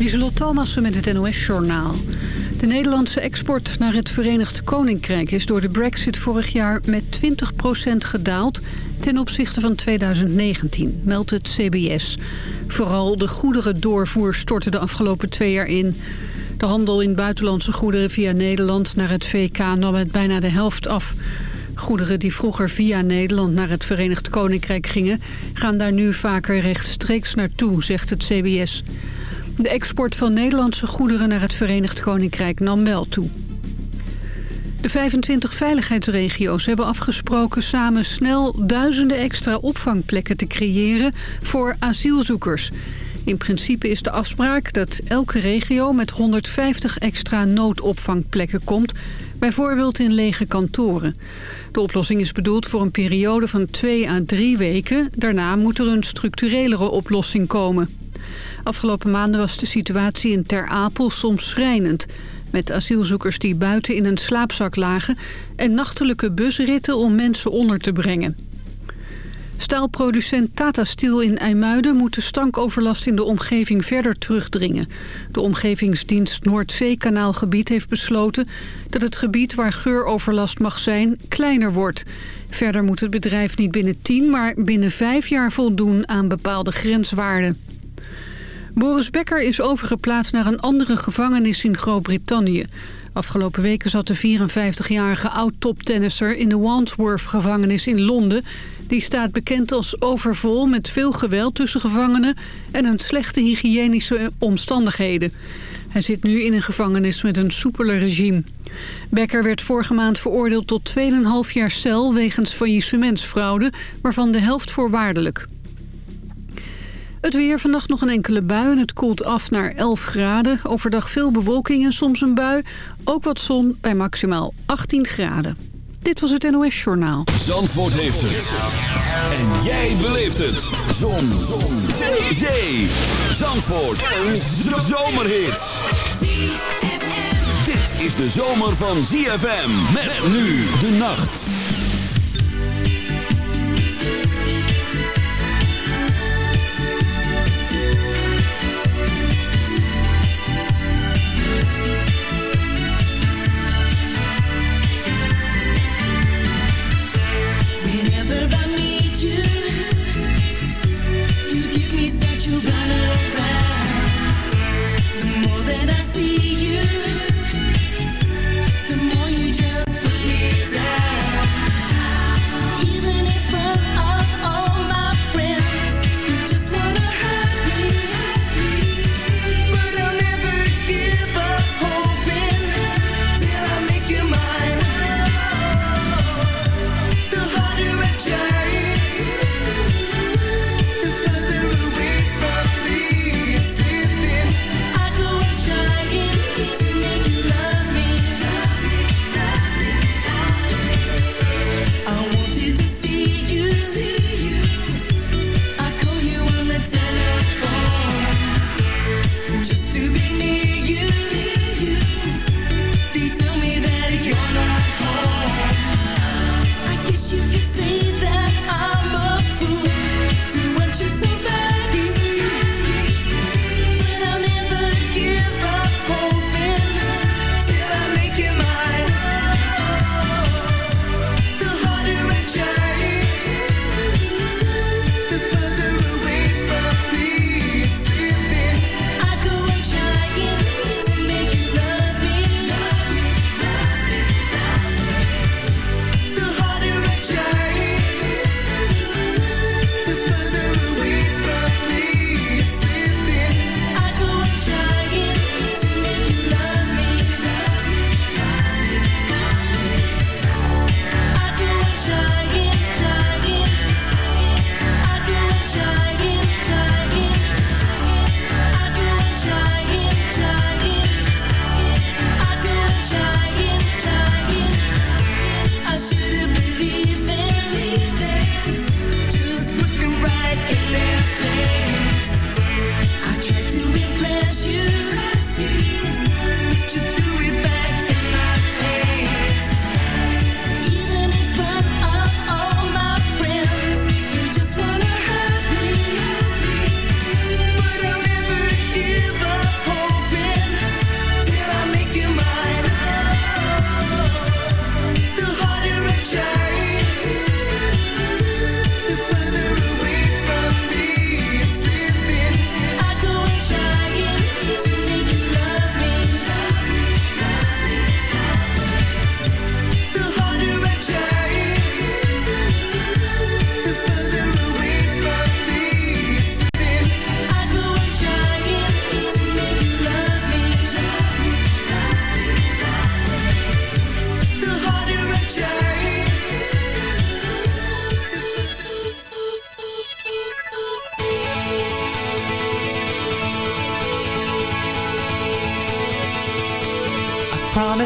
Lieselot Thomassen met het NOS-journaal. De Nederlandse export naar het Verenigd Koninkrijk is door de brexit vorig jaar met 20% gedaald ten opzichte van 2019, meldt het CBS. Vooral de goederendoorvoer stortte de afgelopen twee jaar in. De handel in buitenlandse goederen via Nederland naar het VK nam het bijna de helft af. Goederen die vroeger via Nederland naar het Verenigd Koninkrijk gingen... gaan daar nu vaker rechtstreeks naartoe, zegt het CBS. De export van Nederlandse goederen naar het Verenigd Koninkrijk nam wel toe. De 25 veiligheidsregio's hebben afgesproken samen snel duizenden extra opvangplekken te creëren voor asielzoekers. In principe is de afspraak dat elke regio met 150 extra noodopvangplekken komt, bijvoorbeeld in lege kantoren. De oplossing is bedoeld voor een periode van twee à drie weken. Daarna moet er een structurelere oplossing komen. Afgelopen maanden was de situatie in Ter Apel soms schrijnend. Met asielzoekers die buiten in een slaapzak lagen... en nachtelijke busritten om mensen onder te brengen. Staalproducent Tata Steel in IJmuiden moet de stankoverlast in de omgeving verder terugdringen. De omgevingsdienst Noordzeekanaalgebied heeft besloten dat het gebied waar geuroverlast mag zijn kleiner wordt. Verder moet het bedrijf niet binnen 10, maar binnen 5 jaar voldoen aan bepaalde grenswaarden. Boris Becker is overgeplaatst naar een andere gevangenis in Groot-Brittannië. Afgelopen weken zat de 54-jarige oud-toptennisser in de Wandsworth-gevangenis in Londen. Die staat bekend als overvol met veel geweld tussen gevangenen... en een slechte hygiënische omstandigheden. Hij zit nu in een gevangenis met een soepeler regime. Becker werd vorige maand veroordeeld tot 2,5 jaar cel wegens faillissementsfraude... waarvan de helft voorwaardelijk. Het weer, vannacht nog een enkele bui en het koelt af naar 11 graden. Overdag veel bewolking en soms een bui. Ook wat zon bij maximaal 18 graden. Dit was het NOS Journaal. Zandvoort heeft het. En jij beleeft het. Zon. zon. Zee. Zee. Zandvoort. Een zomerhit. Dit is de zomer van ZFM. Met nu de nacht.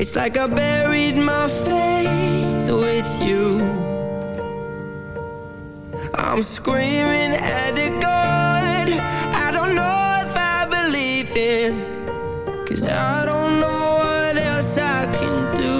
It's like I buried my faith with you. I'm screaming at a God I don't know if I believe in. Cause I don't know what else I can do.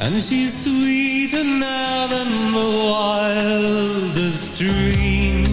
And she's sweeter now than the wildest dream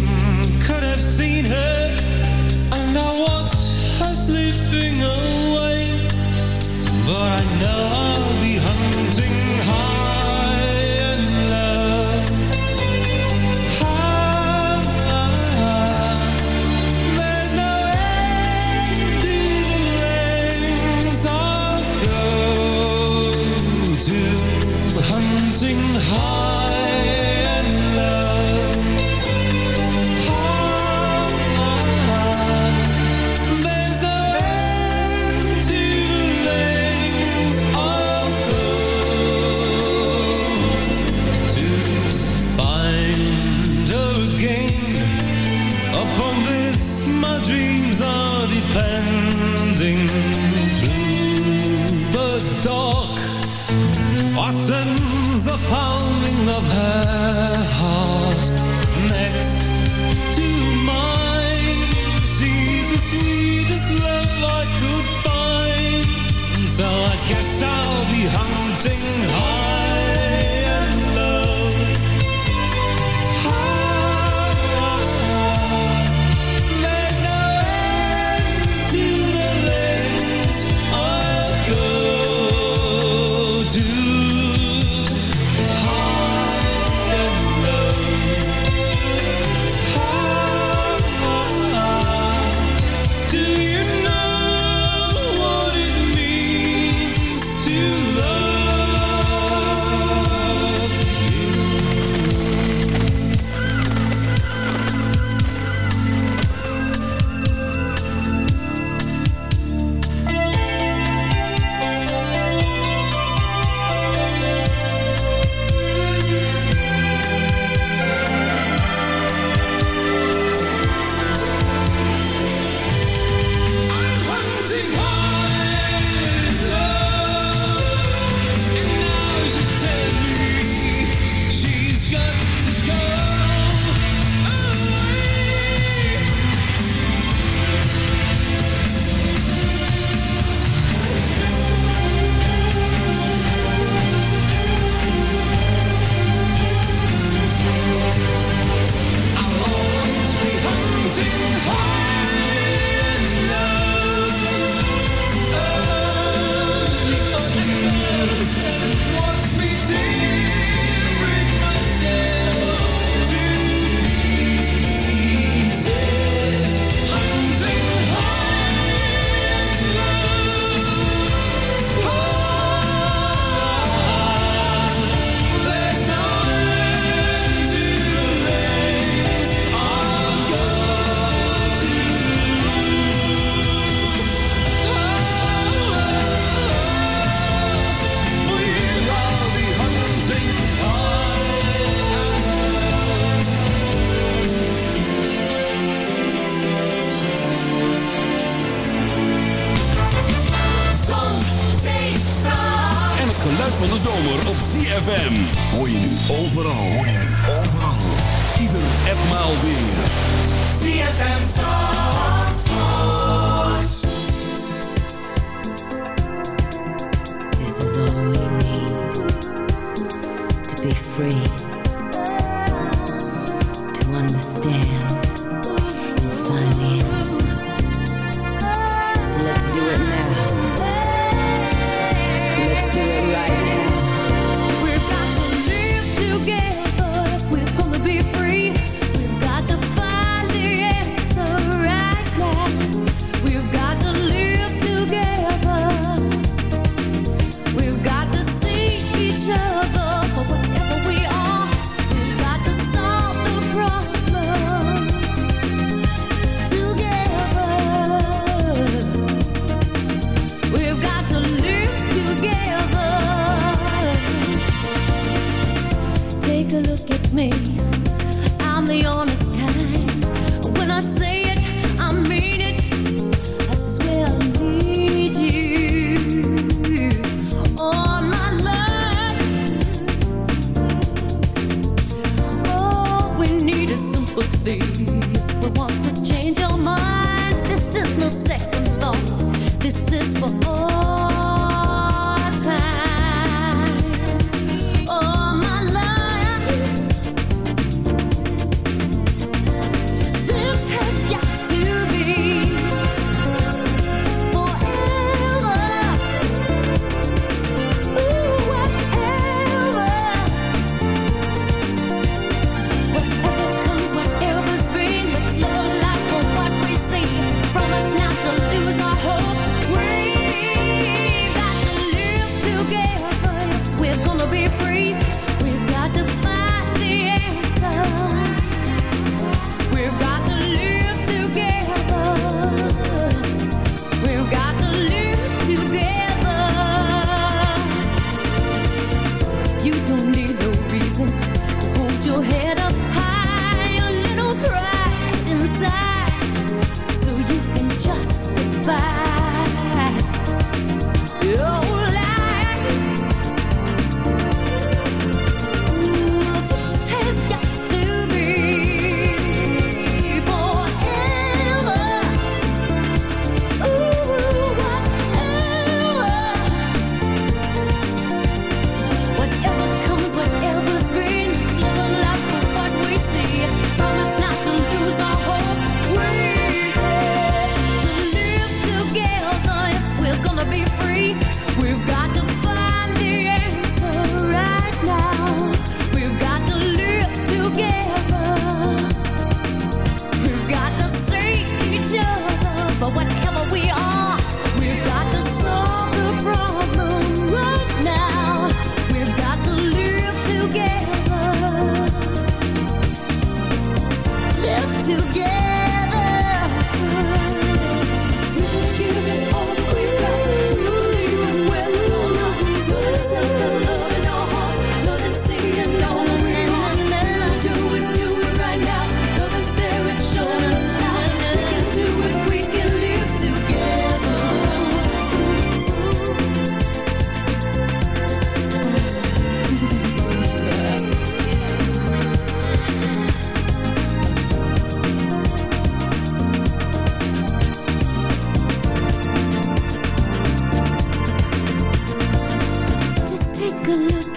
be free.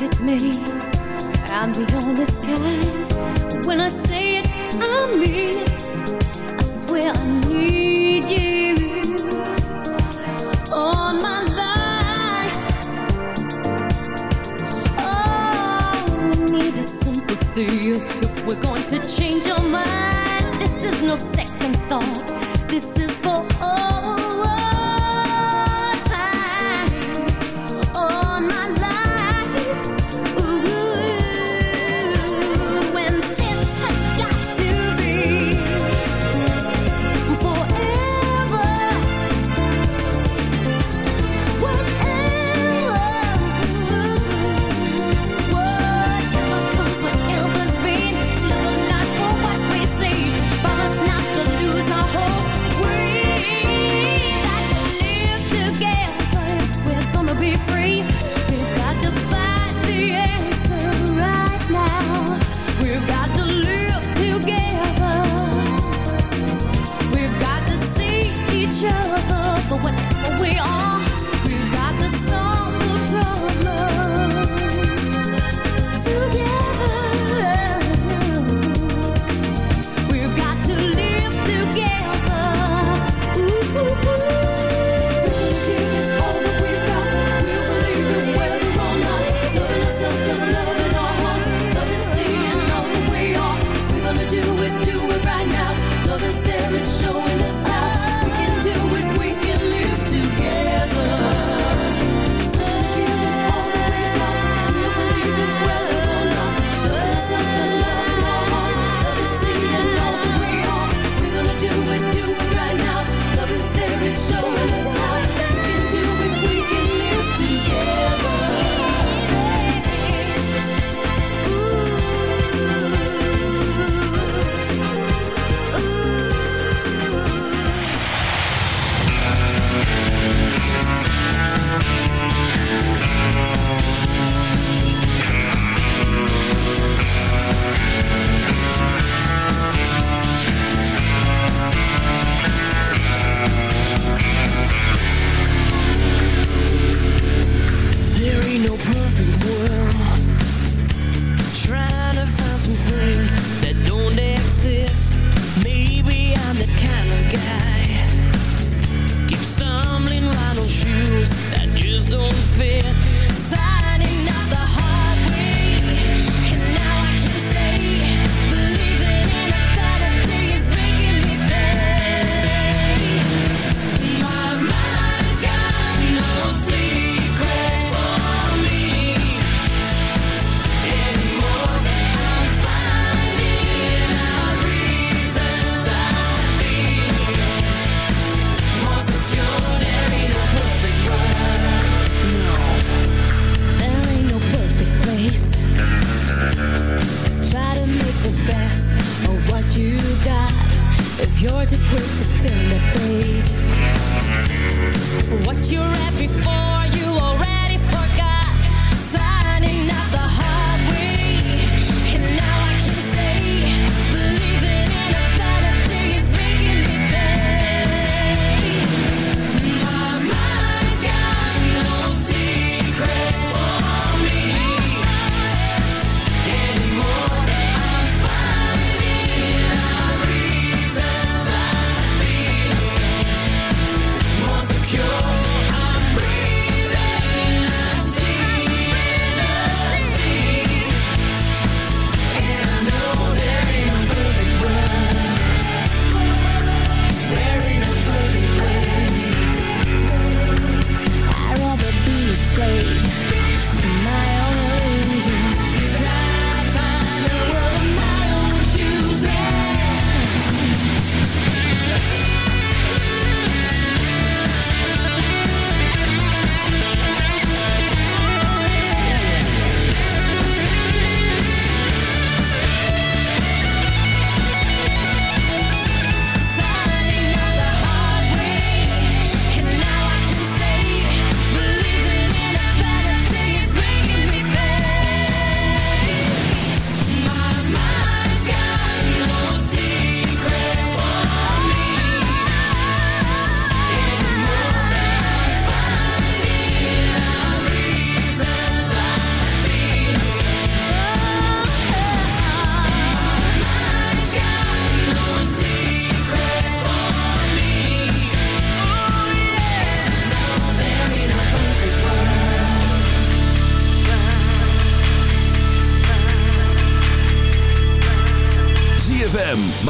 at me. I'm the honest guy When I say it, I mean it. I swear I need you All my life. All we need is sympathy. If we're going to change our minds This is no second thought. This is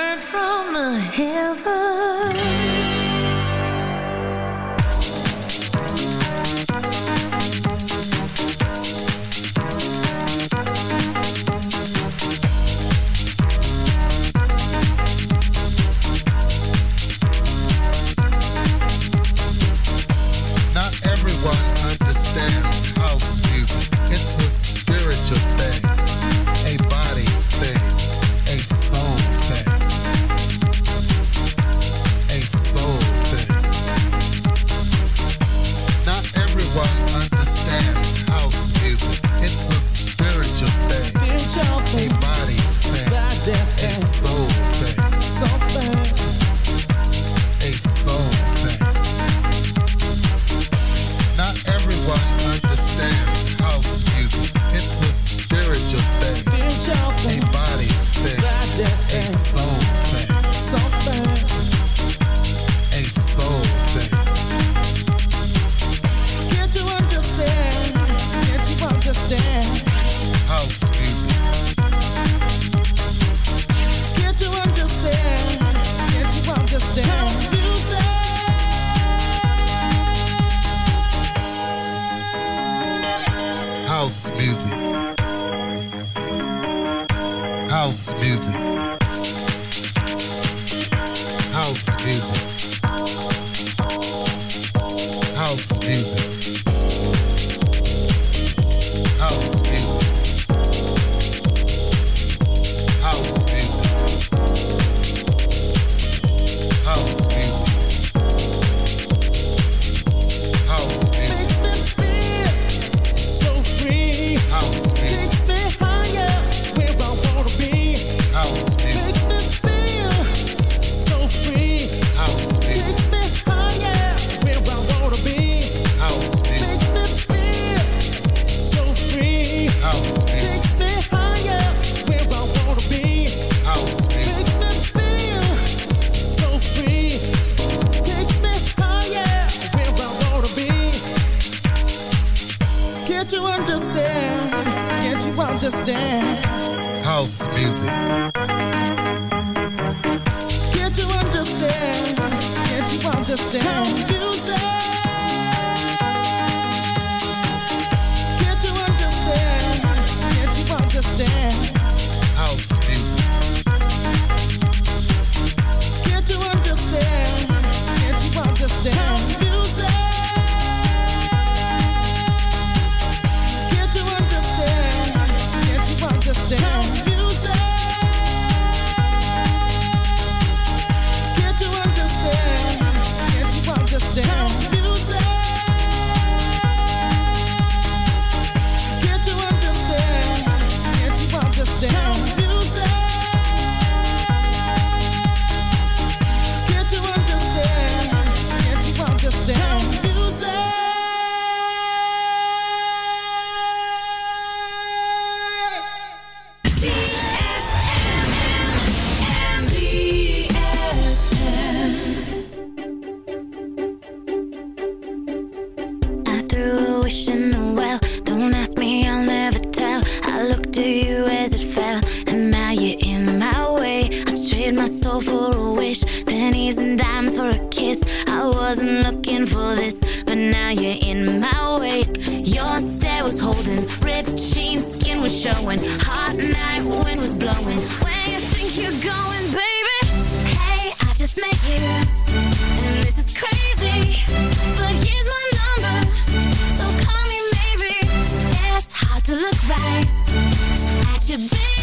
Heard from the heavens. soul for a wish. Pennies and dimes for a kiss. I wasn't looking for this But now you're in my way. Your stare was holding. Ripped jeans, skin was showing. Hot night, wind was blowing. Where you think you're going, baby? Hey, I just met you. And this is crazy. But here's my number. So call me maybe. It's hard to look right At your baby.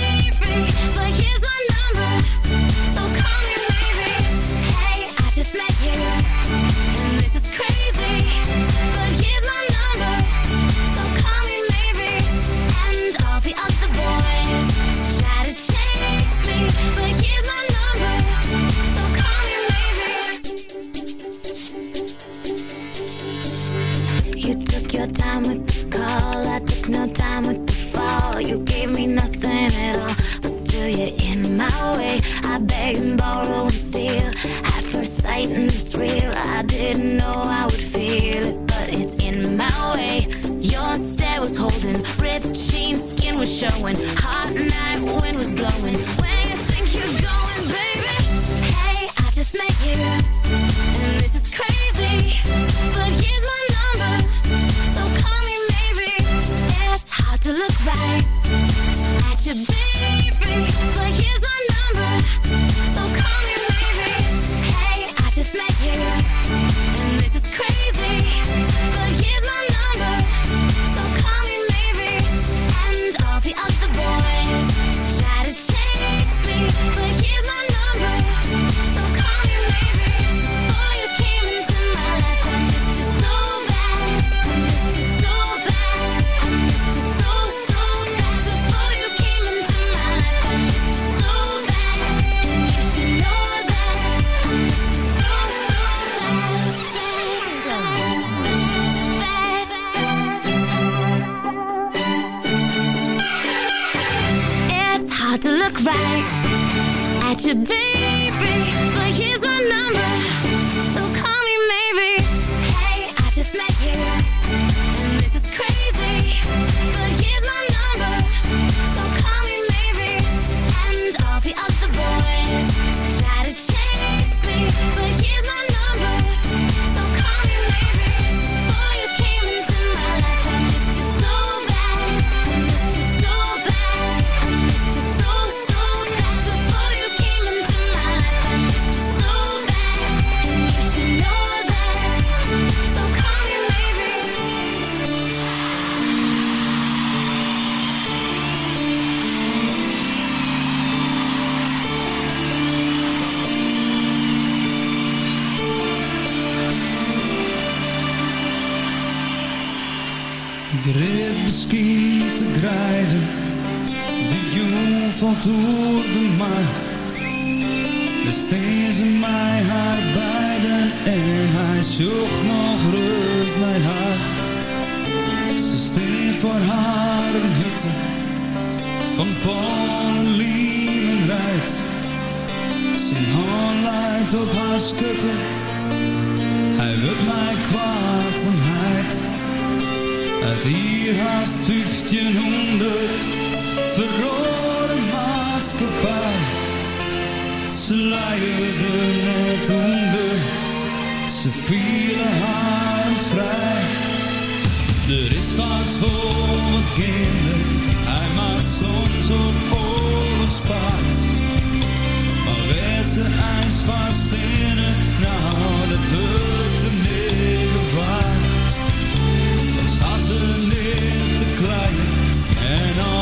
Leiden net onder, ze vielen haar vrij. Er is wat voor mijn kinderen, hij maakt soms op oorlogspaard. Maar werd ze ijs vast in het, nou dat wordt de middel waar. Dan staan ze niet te klein en al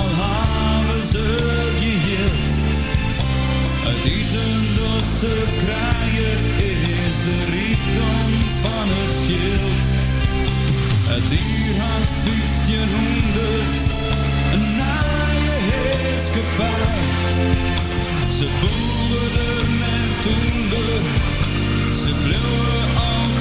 ze krijgen is de rijkdom van het veld. Het uur haast 1500, een naaie heerskepaar. Ze boeren en toender, ze bleven altijd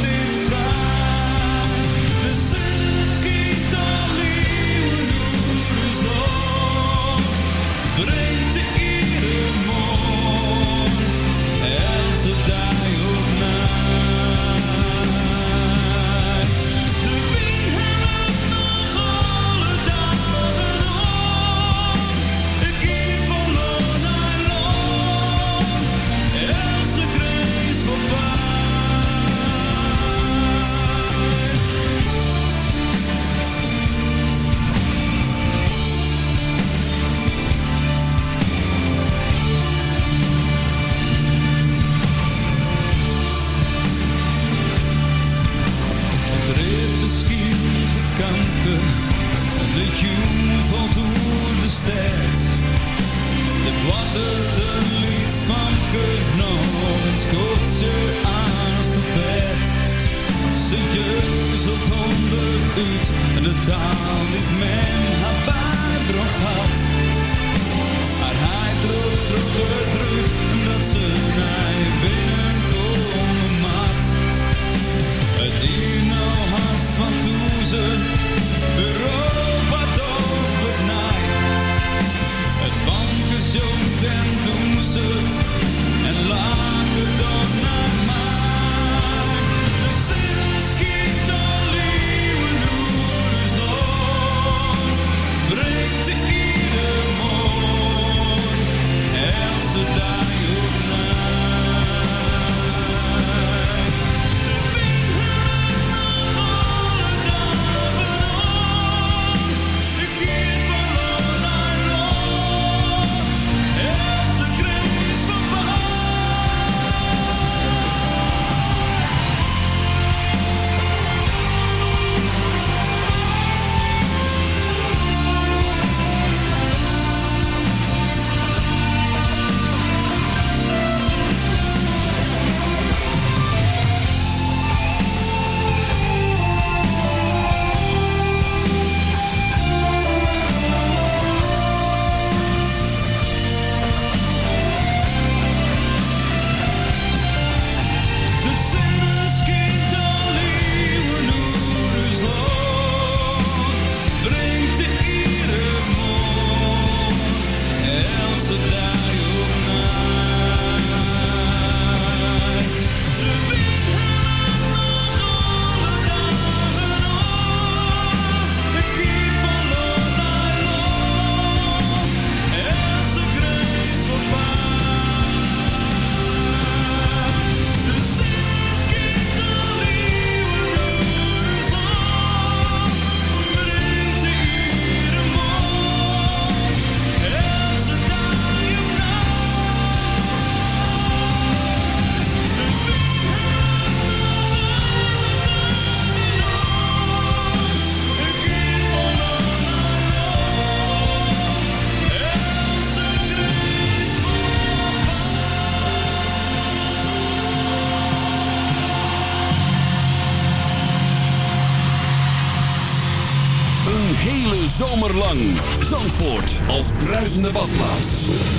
taal die men haar bijbracht had. Maar hij droog, droog, droog, dat ze naar binnenkomen maat. Het hier nou haast van toezen,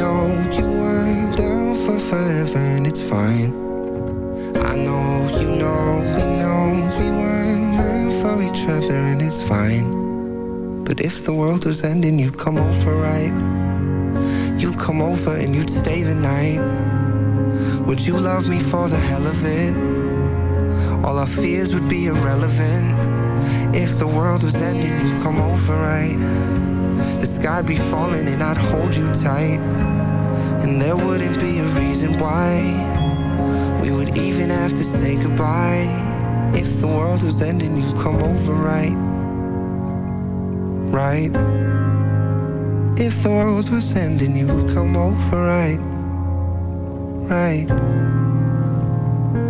know you weren't down for forever, and it's fine. I know you know we know we weren't meant for each other and it's fine. But if the world was ending, you'd come over, right? You'd come over and you'd stay the night. Would you love me for the hell of it? All our fears would be irrelevant. If the world was ending, you'd come over, right? The sky'd be falling and I'd hold you tight. And there wouldn't be a reason why we would even have to say goodbye. If the world was ending, you'd come over, right? Right? If the world was ending, you would come over, right? Right?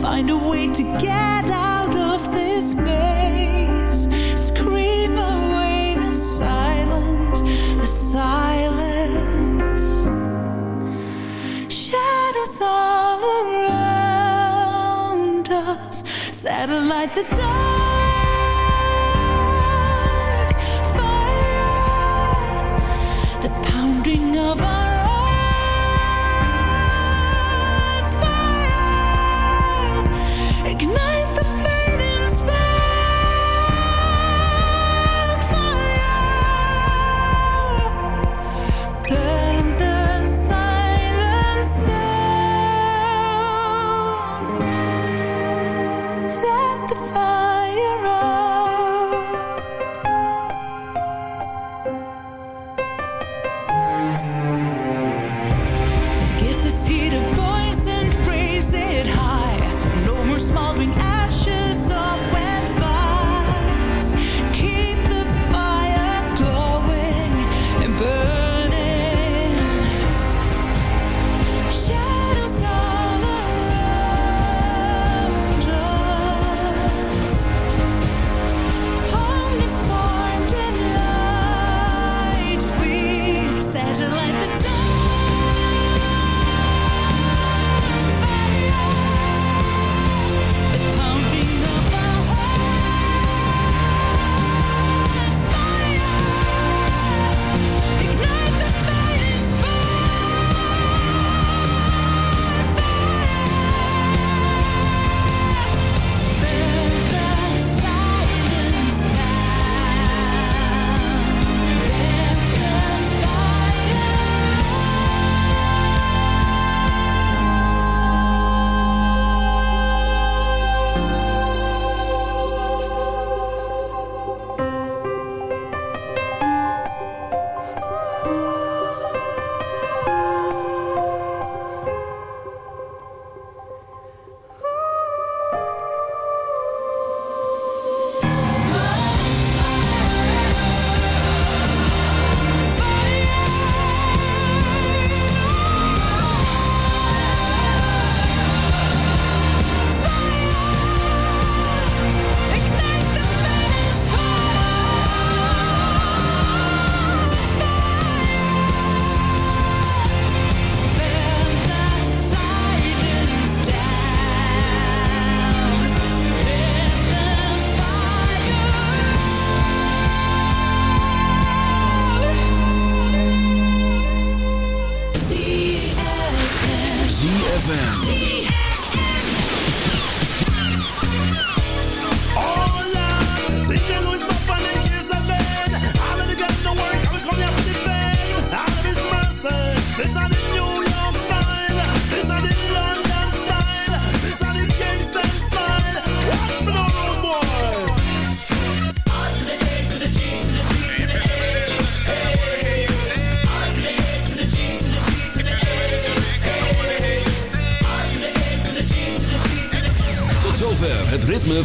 Find a way to get out of this maze. Scream away the silence, the silence. Shadows all around us. Satellite the dark.